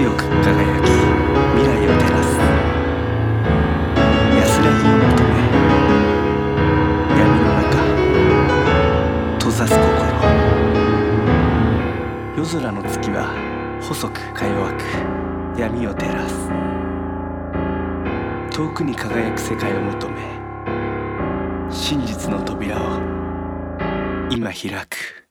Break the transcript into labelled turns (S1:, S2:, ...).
S1: 強く輝き未来を照らす。安らぎを求め闇の中閉ざす心。夜空の月は細くか弱く闇を照らす。遠くに輝く世界を求め真実の扉を今開く。